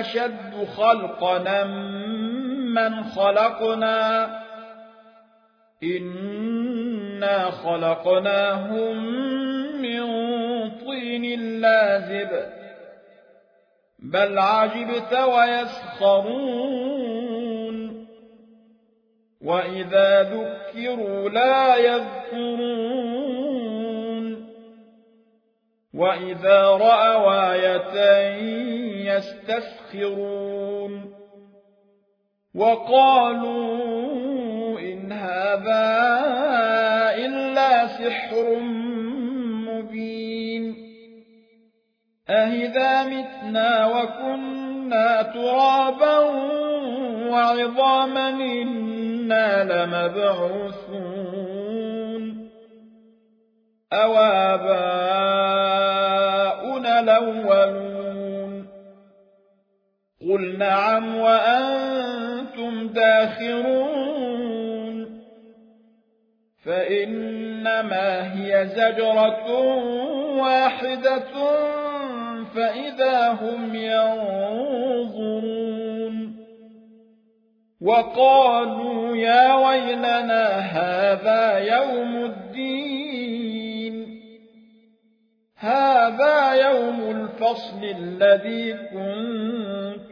أشد خلقنا من خلقنا. إنا خلقناهم من طين لازب. بل عجبت ويسخرون. وإذا ذكروا لا يذكرون. وإذا رأوا آية يستسخرون. وقالوا إن هذا إلا سحر مبين. أهذا متنا وكنا ترابا وعظاما إنا لمبعوثون. أواباؤنا الأولون قل نعم وأنتم داخرون فإنما هي زجرة واحدة فإذا هم ينظرون وقالوا يا ويلنا هذا يوم الدين هذا يوم الفصل الذي كنت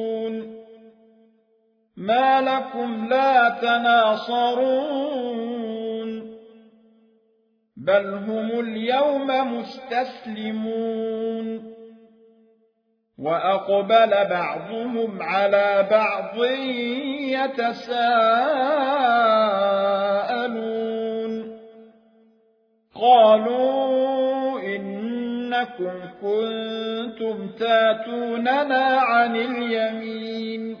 ما لكم لا تناصرون بل هم اليوم مستسلمون وأقبل بعضهم على بعض يتساءلون قالوا إنكم كنتم تاتوننا عن اليمين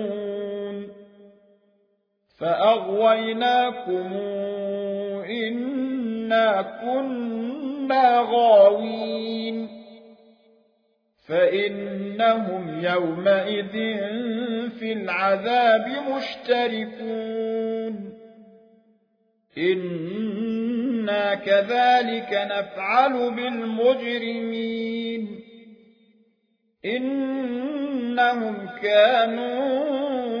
فأغويناكم إنا كنا غاوين فإنهم يومئذ في العذاب مشتركون إنا كذلك نفعل بالمجرمين إنهم كانوا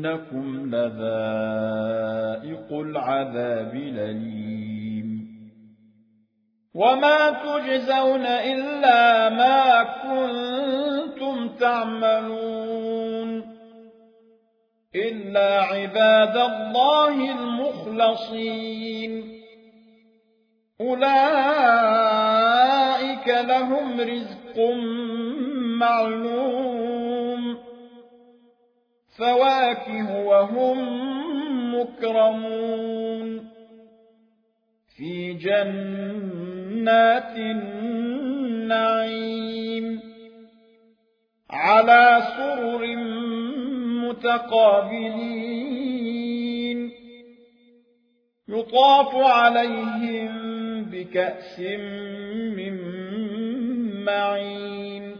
إنكم لذائق العذاب لليم وما تجزون إلا ما كنتم تعملون. إلا عباد الله المخلصين. أولئك لهم رزق معلوم. فواكه وهم مكرمون. في جنات النعيم. على سرر متقابلين. يطاف عليهم بكأس من معين.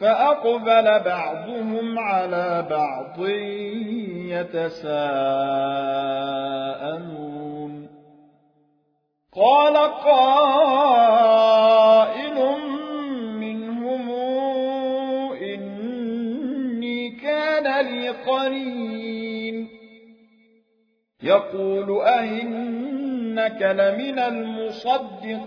فأقبل بعضهم على بعض يتساءلون. قال قائل منهم إني كان لي قرين. يقول أئنك لمن المصدقين.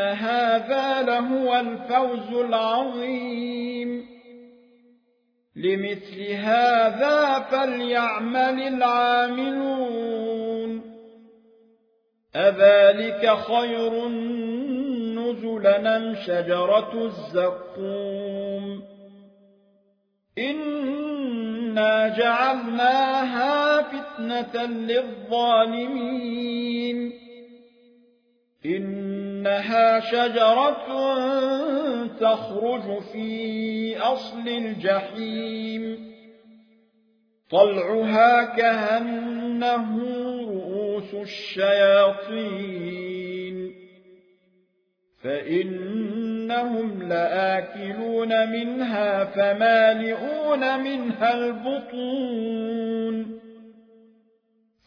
هذا لهو الفوز العظيم لمثل هذا فليعمل العاملون أذلك خير نزلا شجرة الزقوم إنا جعلناها فتنة للظالمين إنها شجرة تخرج في أصل الجحيم. طلعها كهنه رؤوس الشياطين. فإنهم لآكلون منها فمالئون منها البطون.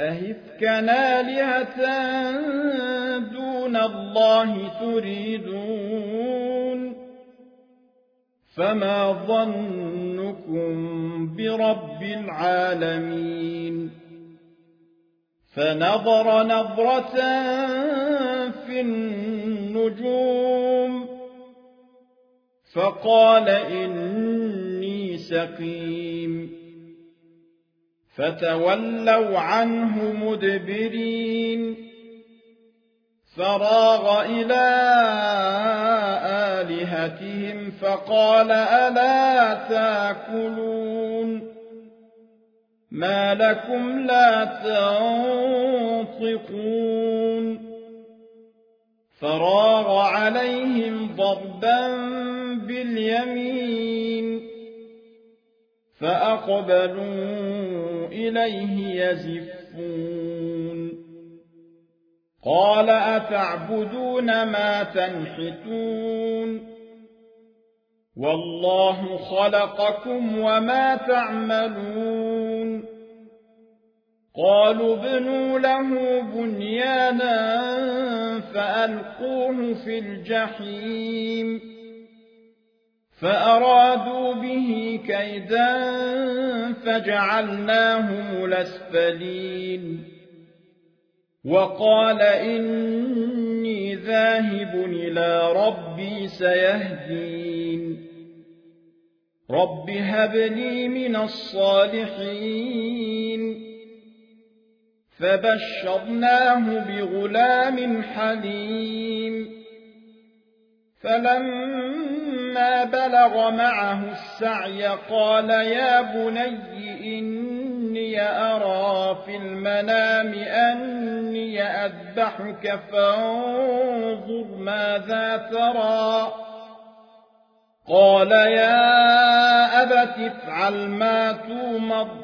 أهفكنا آلهة دون الله تريدون فما ظنكم برب العالمين فنظر نظرة في النجوم فقال إني سقيم فتولوا عنه مدبرين. فراغ إلى آلهتهم فقال ألا تاكلون؟ ما لكم لا تنطقون. فراغ عليهم ضربا باليمين. فأقبلوا إليه يزفون قال أتعبدون ما تنحتون والله خلقكم وما تعملون قالوا ابنوا له بنيانا فألقوه في الجحيم فأرادوا به كيدا فجعلناهم الأسفلين. وقال إني ذاهب إلى ربي سيهدين. رب هب لي من الصالحين. فبشرناه بغلام حليم. فلما بلغ معه السعي قال يا بني إني أرى في المنام أني أذبحك فانظر ماذا ترى. قال يا أبت افعل ما تومر.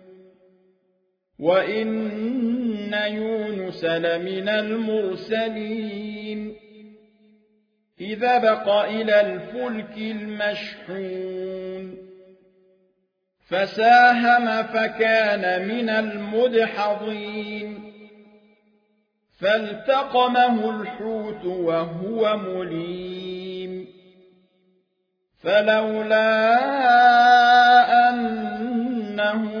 وإن يونس لمن المرسلين إذا بق إلى الفلك المشحون فساهم فكان من المدحضين فالتقمه الحوت وهو مليم فلولا أنه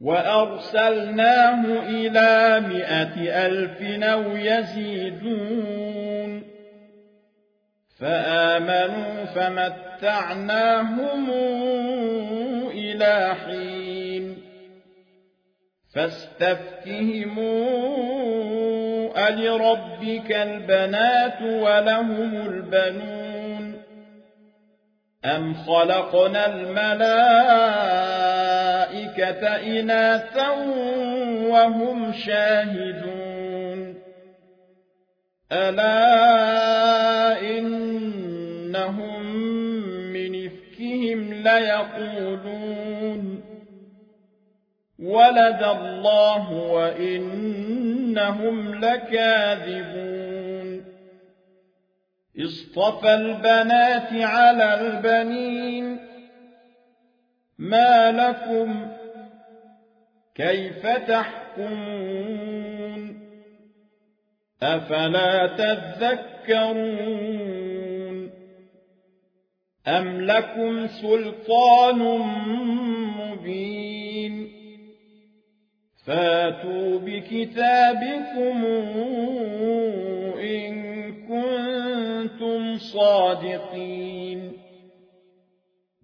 وأرسلناه إلى مائة ألف أو يزيدون. فآمنوا فمتعناهم إلى حين. فاستفتهموا ألربك البنات ولهم البنون. أم خلقنا الملائكة إناثا وهم شاهدون. ألا إنهم من إفكهم ليقولون. ولد الله وإنهم لكاذبون. اصطفى البنات على البنين. ما لكم كيف تحكمون أفلا تذكرون أم لكم سلطان مبين فاتوا بكتابكم إن كنتم صادقين